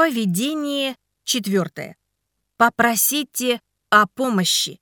Поведение четвертое. Попросите о помощи.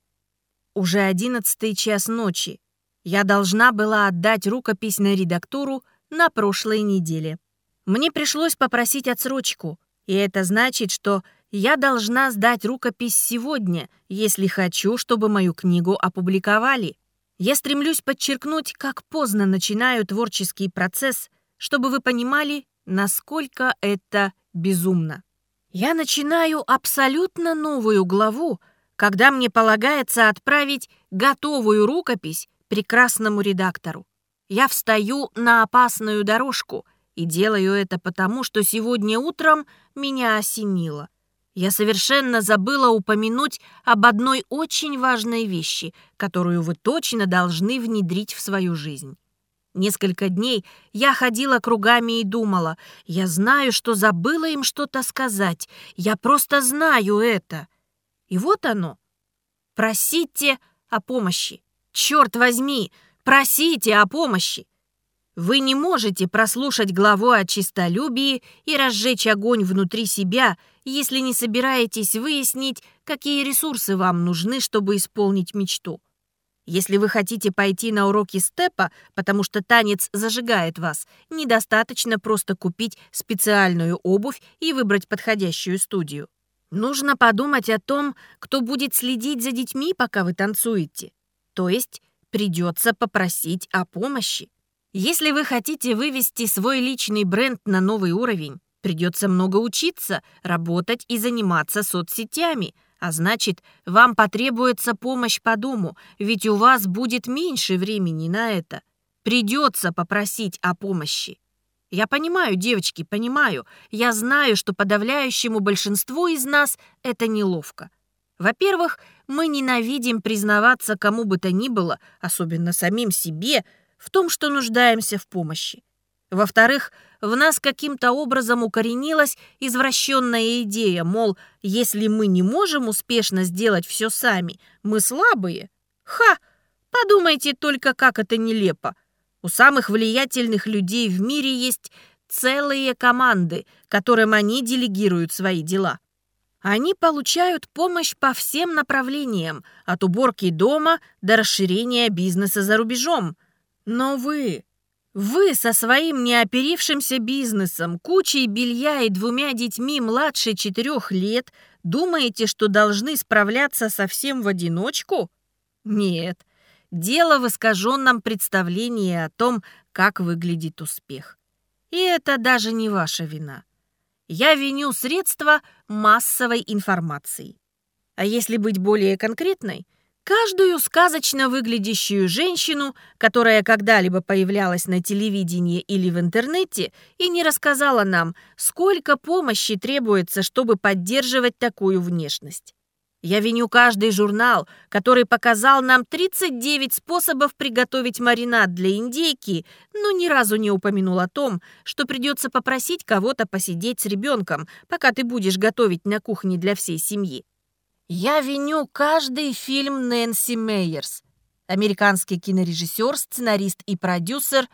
Уже одиннадцатый час ночи. Я должна была отдать рукопись на редактуру на прошлой неделе. Мне пришлось попросить отсрочку, и это значит, что я должна сдать рукопись сегодня, если хочу, чтобы мою книгу опубликовали. Я стремлюсь подчеркнуть, как поздно начинаю творческий процесс, чтобы вы понимали, насколько это безумно. Я начинаю абсолютно новую главу, когда мне полагается отправить готовую рукопись прекрасному редактору. Я встаю на опасную дорожку и делаю это потому, что сегодня утром меня осенило. Я совершенно забыла упомянуть об одной очень важной вещи, которую вы точно должны внедрить в свою жизнь. Несколько дней я ходила кругами и думала, я знаю, что забыла им что-то сказать, я просто знаю это. И вот оно. Просите о помощи. Черт возьми, просите о помощи. Вы не можете прослушать главу о чистолюбии и разжечь огонь внутри себя, если не собираетесь выяснить, какие ресурсы вам нужны, чтобы исполнить мечту. Если вы хотите пойти на уроки степа, потому что танец зажигает вас, недостаточно просто купить специальную обувь и выбрать подходящую студию. Нужно подумать о том, кто будет следить за детьми, пока вы танцуете. То есть придется попросить о помощи. Если вы хотите вывести свой личный бренд на новый уровень, придется много учиться, работать и заниматься соцсетями, а значит, вам потребуется помощь по дому, ведь у вас будет меньше времени на это. Придется попросить о помощи. Я понимаю, девочки, понимаю. Я знаю, что подавляющему большинству из нас это неловко. Во-первых, мы ненавидим признаваться кому бы то ни было, особенно самим себе, в том, что нуждаемся в помощи. Во-вторых, в нас каким-то образом укоренилась извращенная идея, мол, если мы не можем успешно сделать все сами, мы слабые. Ха! Подумайте только, как это нелепо. У самых влиятельных людей в мире есть целые команды, которым они делегируют свои дела. Они получают помощь по всем направлениям, от уборки дома до расширения бизнеса за рубежом – но вы, вы со своим неоперившимся бизнесом, кучей белья и двумя детьми младше четырех лет думаете, что должны справляться совсем в одиночку? Нет, дело в искаженном представлении о том, как выглядит успех. И это даже не ваша вина. Я виню средства массовой информации. А если быть более конкретной – Каждую сказочно выглядящую женщину, которая когда-либо появлялась на телевидении или в интернете и не рассказала нам, сколько помощи требуется, чтобы поддерживать такую внешность. Я виню каждый журнал, который показал нам 39 способов приготовить маринад для индейки, но ни разу не упомянул о том, что придется попросить кого-то посидеть с ребенком, пока ты будешь готовить на кухне для всей семьи. Я виню каждый фильм Нэнси Мейерс. Американский кинорежиссер, сценарист и продюсер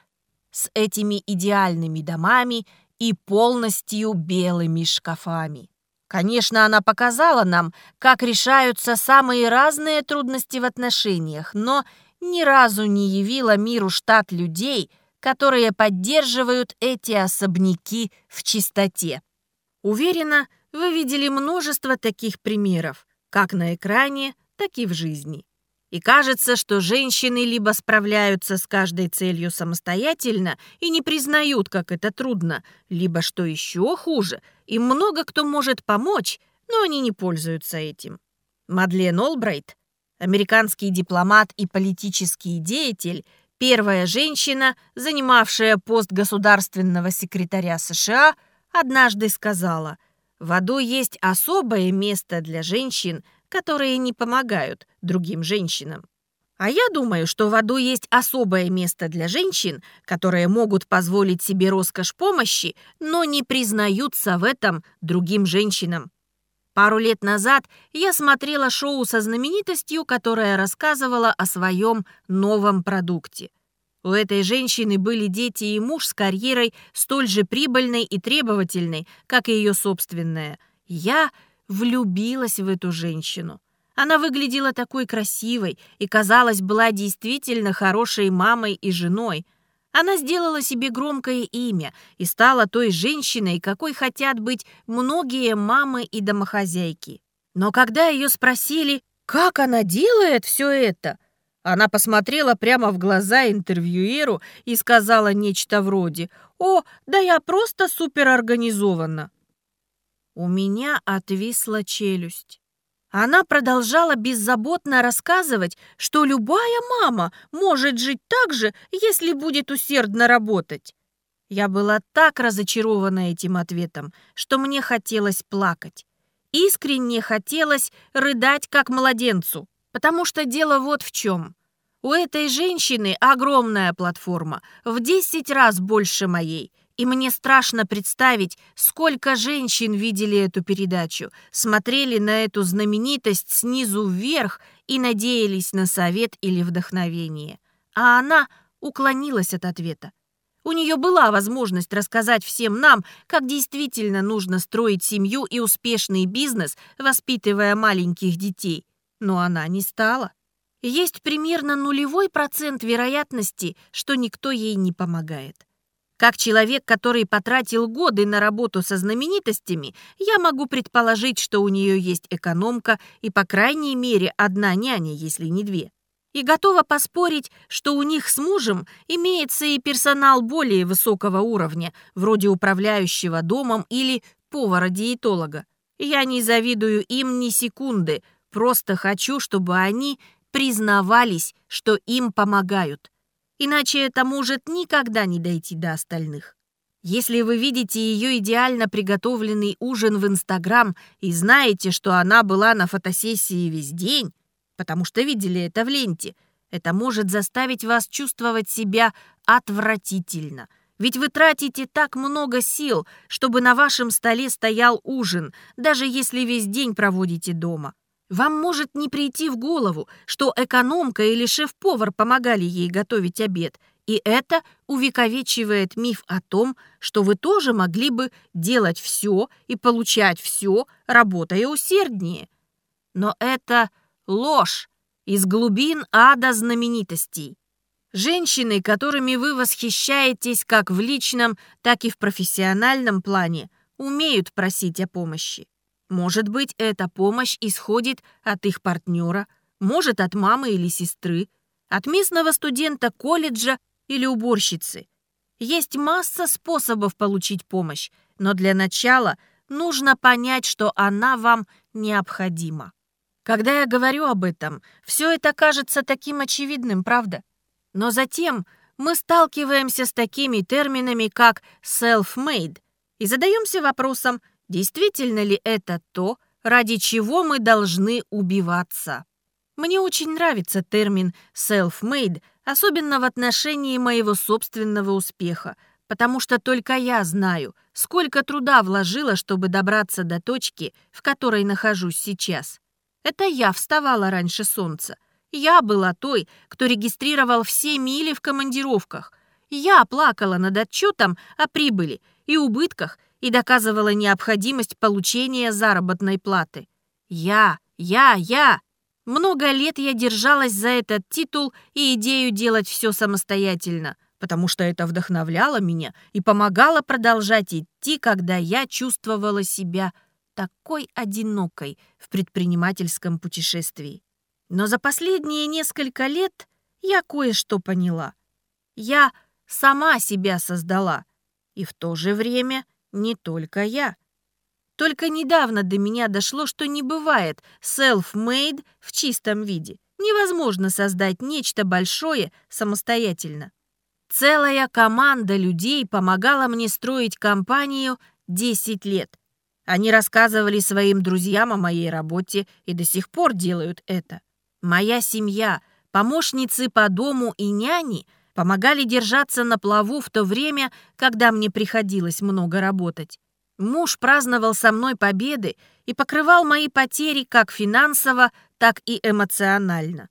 с этими идеальными домами и полностью белыми шкафами. Конечно, она показала нам, как решаются самые разные трудности в отношениях, но ни разу не явила миру штат людей, которые поддерживают эти особняки в чистоте. Уверена, вы видели множество таких примеров как на экране, так и в жизни. И кажется, что женщины либо справляются с каждой целью самостоятельно и не признают, как это трудно, либо, что еще хуже, им много кто может помочь, но они не пользуются этим. Мадлен Олбрайт, американский дипломат и политический деятель, первая женщина, занимавшая пост государственного секретаря США, однажды сказала – в аду есть особое место для женщин, которые не помогают другим женщинам. А я думаю, что в аду есть особое место для женщин, которые могут позволить себе роскошь помощи, но не признаются в этом другим женщинам. Пару лет назад я смотрела шоу со знаменитостью, которая рассказывала о своем новом продукте. У этой женщины были дети и муж с карьерой столь же прибыльной и требовательной, как и ее собственная. Я влюбилась в эту женщину. Она выглядела такой красивой и, казалось, была действительно хорошей мамой и женой. Она сделала себе громкое имя и стала той женщиной, какой хотят быть многие мамы и домохозяйки. Но когда ее спросили, как она делает все это, она посмотрела прямо в глаза интервьюеру и сказала нечто вроде «О, да я просто суперорганизована». У меня отвисла челюсть. Она продолжала беззаботно рассказывать, что любая мама может жить так же, если будет усердно работать. Я была так разочарована этим ответом, что мне хотелось плакать. Искренне хотелось рыдать как младенцу, потому что дело вот в чем. У этой женщины огромная платформа, в 10 раз больше моей – и мне страшно представить, сколько женщин видели эту передачу, смотрели на эту знаменитость снизу вверх и надеялись на совет или вдохновение. А она уклонилась от ответа. У нее была возможность рассказать всем нам, как действительно нужно строить семью и успешный бизнес, воспитывая маленьких детей. Но она не стала. Есть примерно нулевой процент вероятности, что никто ей не помогает. Как человек, который потратил годы на работу со знаменитостями, я могу предположить, что у нее есть экономка и, по крайней мере, одна няня, если не две. И готова поспорить, что у них с мужем имеется и персонал более высокого уровня, вроде управляющего домом или повара-диетолога. Я не завидую им ни секунды, просто хочу, чтобы они признавались, что им помогают. Иначе это может никогда не дойти до остальных. Если вы видите ее идеально приготовленный ужин в Инстаграм и знаете, что она была на фотосессии весь день, потому что видели это в ленте, это может заставить вас чувствовать себя отвратительно. Ведь вы тратите так много сил, чтобы на вашем столе стоял ужин, даже если весь день проводите дома. Вам может не прийти в голову, что экономка или шеф-повар помогали ей готовить обед, и это увековечивает миф о том, что вы тоже могли бы делать все и получать все, работая усерднее. Но это ложь из глубин ада знаменитостей. Женщины, которыми вы восхищаетесь как в личном, так и в профессиональном плане, умеют просить о помощи. Может быть, эта помощь исходит от их партнера, может, от мамы или сестры, от местного студента колледжа или уборщицы. Есть масса способов получить помощь, но для начала нужно понять, что она вам необходима. Когда я говорю об этом, все это кажется таким очевидным, правда? Но затем мы сталкиваемся с такими терминами, как self-made, и задаемся вопросом, Действительно ли это то, ради чего мы должны убиваться? Мне очень нравится термин «self-made», особенно в отношении моего собственного успеха, потому что только я знаю, сколько труда вложила, чтобы добраться до точки, в которой нахожусь сейчас. Это я вставала раньше солнца. Я была той, кто регистрировал все мили в командировках. Я плакала над отчетом о прибыли и убытках и доказывала необходимость получения заработной платы. Я, я, я. Много лет я держалась за этот титул и идею делать все самостоятельно, потому что это вдохновляло меня и помогало продолжать идти, когда я чувствовала себя такой одинокой в предпринимательском путешествии. Но за последние несколько лет я кое-что поняла. Я сама себя создала, и в то же время не только я. Только недавно до меня дошло, что не бывает self-made в чистом виде. Невозможно создать нечто большое самостоятельно. Целая команда людей помогала мне строить компанию 10 лет. Они рассказывали своим друзьям о моей работе и до сих пор делают это. Моя семья, помощницы по дому и няни — помогали держаться на плаву в то время, когда мне приходилось много работать. Муж праздновал со мной победы и покрывал мои потери как финансово, так и эмоционально.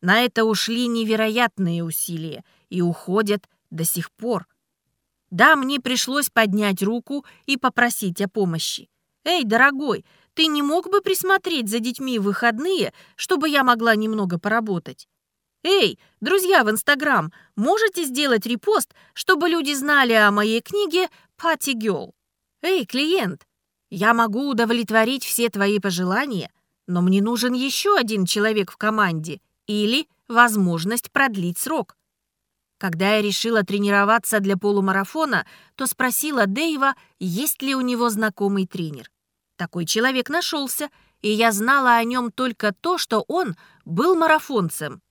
На это ушли невероятные усилия, и уходят до сих пор. Да, мне пришлось поднять руку и попросить о помощи. «Эй, дорогой, ты не мог бы присмотреть за детьми выходные, чтобы я могла немного поработать?» «Эй, друзья в Инстаграм, можете сделать репост, чтобы люди знали о моей книге «Пати Гелл»?» «Эй, клиент, я могу удовлетворить все твои пожелания, но мне нужен еще один человек в команде или возможность продлить срок. Когда я решила тренироваться для полумарафона, то спросила Дэйва, есть ли у него знакомый тренер. Такой человек нашелся, и я знала о нем только то, что он был марафонцем.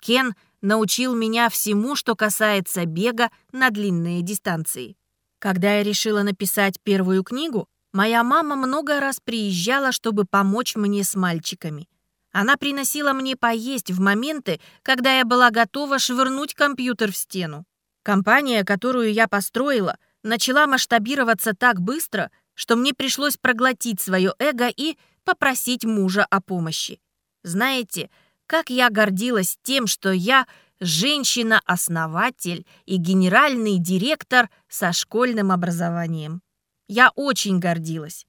Кен научил меня всему, что касается бега на длинные дистанции. Когда я решила написать первую книгу, моя мама много раз приезжала, чтобы помочь мне с мальчиками. Она приносила мне поесть в моменты, когда я была готова швырнуть компьютер в стену. Компания, которую я построила, начала масштабироваться так быстро, что мне пришлось проглотить свое эго и попросить мужа о помощи. Знаете, как я гордилась тем, что я женщина-основатель и генеральный директор со школьным образованием. Я очень гордилась.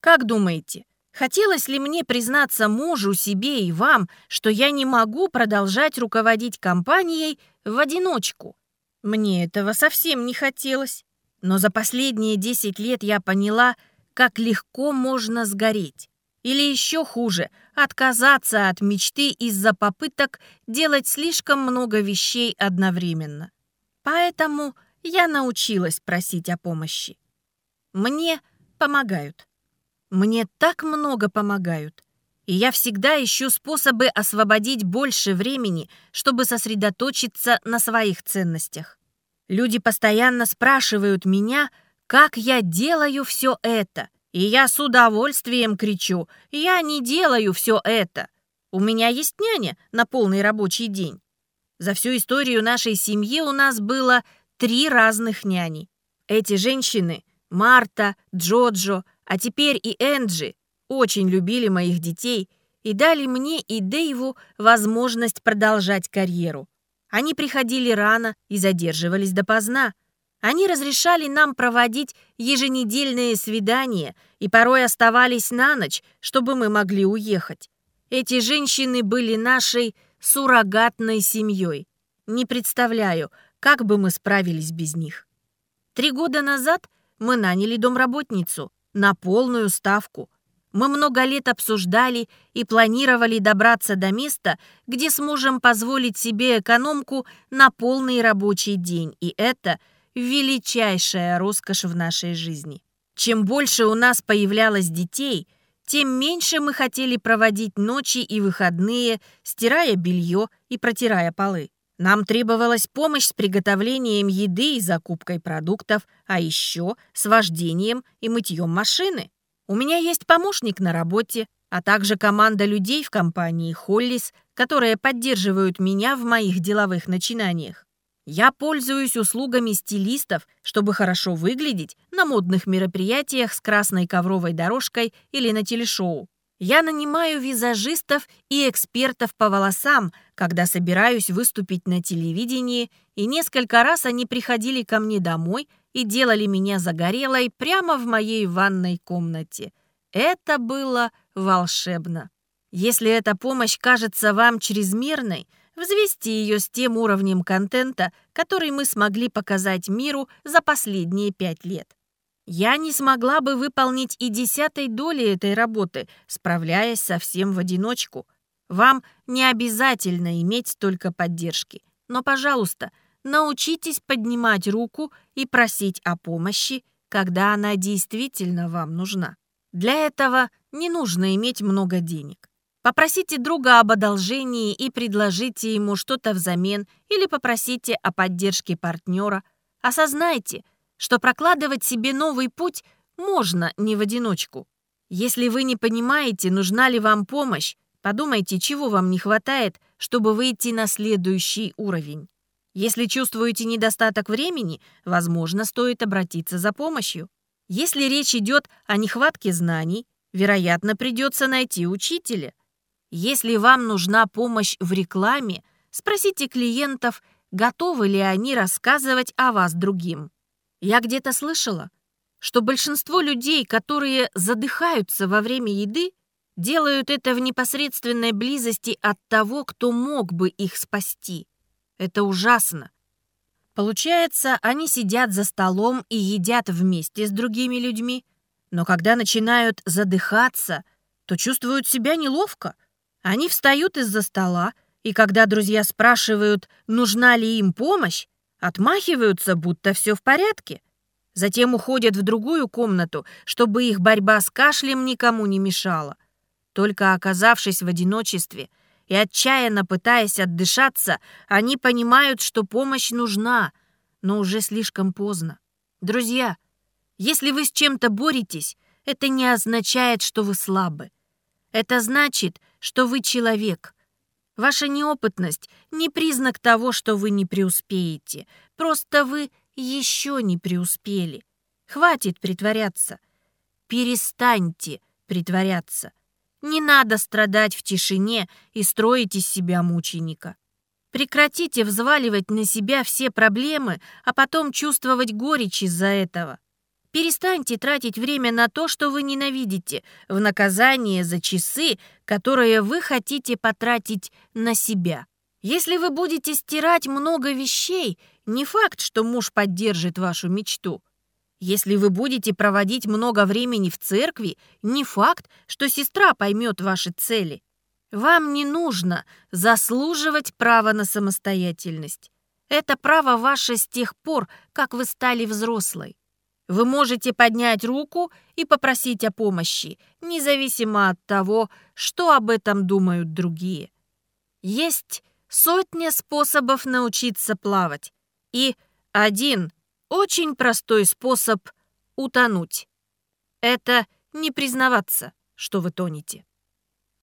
Как думаете, хотелось ли мне признаться мужу, себе и вам, что я не могу продолжать руководить компанией в одиночку? Мне этого совсем не хотелось. Но за последние 10 лет я поняла, как легко можно сгореть. Или еще хуже, отказаться от мечты из-за попыток делать слишком много вещей одновременно. Поэтому я научилась просить о помощи. Мне помогают. Мне так много помогают. И я всегда ищу способы освободить больше времени, чтобы сосредоточиться на своих ценностях. Люди постоянно спрашивают меня, как я делаю все это, и я с удовольствием кричу, я не делаю все это. У меня есть няня на полный рабочий день. За всю историю нашей семьи у нас было три разных няни. Эти женщины, Марта, Джоджо, а теперь и Энджи, очень любили моих детей и дали мне и Дэйву возможность продолжать карьеру. Они приходили рано и задерживались допоздна. Они разрешали нам проводить еженедельные свидания и порой оставались на ночь, чтобы мы могли уехать. Эти женщины были нашей суррогатной семьей. Не представляю, как бы мы справились без них. Три года назад мы наняли домработницу на полную ставку. Мы много лет обсуждали и планировали добраться до места, где сможем позволить себе экономку на полный рабочий день, и это – величайшая роскошь в нашей жизни. Чем больше у нас появлялось детей, тем меньше мы хотели проводить ночи и выходные, стирая белье и протирая полы. Нам требовалась помощь с приготовлением еды и закупкой продуктов, а еще с вождением и мытьем машины. У меня есть помощник на работе, а также команда людей в компании «Холлис», которые поддерживают меня в моих деловых начинаниях. Я пользуюсь услугами стилистов, чтобы хорошо выглядеть на модных мероприятиях с красной ковровой дорожкой или на телешоу. Я нанимаю визажистов и экспертов по волосам, когда собираюсь выступить на телевидении, и несколько раз они приходили ко мне домой и делали меня загорелой прямо в моей ванной комнате. Это было волшебно. Если эта помощь кажется вам чрезмерной, взвести ее с тем уровнем контента, который мы смогли показать миру за последние пять лет. Я не смогла бы выполнить и десятой доли этой работы, справляясь совсем в одиночку. Вам не обязательно иметь столько поддержки, но, пожалуйста, научитесь поднимать руку и просить о помощи, когда она действительно вам нужна. Для этого не нужно иметь много денег. Попросите друга об одолжении и предложите ему что-то взамен или попросите о поддержке партнера. Осознайте, что прокладывать себе новый путь можно не в одиночку. Если вы не понимаете, нужна ли вам помощь, подумайте, чего вам не хватает, чтобы выйти на следующий уровень. Если чувствуете недостаток времени, возможно, стоит обратиться за помощью. Если речь идет о нехватке знаний, вероятно, придется найти учителя – если вам нужна помощь в рекламе, спросите клиентов, готовы ли они рассказывать о вас другим. Я где-то слышала, что большинство людей, которые задыхаются во время еды, делают это в непосредственной близости от того, кто мог бы их спасти. Это ужасно. Получается, они сидят за столом и едят вместе с другими людьми, но когда начинают задыхаться, то чувствуют себя неловко. Они встают из-за стола, и когда друзья спрашивают, нужна ли им помощь, отмахиваются, будто все в порядке. Затем уходят в другую комнату, чтобы их борьба с кашлем никому не мешала. Только оказавшись в одиночестве и отчаянно пытаясь отдышаться, они понимают, что помощь нужна, но уже слишком поздно. Друзья, если вы с чем-то боретесь, это не означает, что вы слабы. Это значит, что вы человек. Ваша неопытность не признак того, что вы не преуспеете. Просто вы еще не преуспели. Хватит притворяться. Перестаньте притворяться. Не надо страдать в тишине и строить из себя мученика. Прекратите взваливать на себя все проблемы, а потом чувствовать горечь из-за этого. Перестаньте тратить время на то, что вы ненавидите, в наказание за часы, которые вы хотите потратить на себя. Если вы будете стирать много вещей, не факт, что муж поддержит вашу мечту. Если вы будете проводить много времени в церкви, не факт, что сестра поймет ваши цели. Вам не нужно заслуживать право на самостоятельность. Это право ваше с тех пор, как вы стали взрослой. Вы можете поднять руку и попросить о помощи, независимо от того, что об этом думают другие. Есть сотня способов научиться плавать и один очень простой способ утонуть. Это не признаваться, что вы тонете.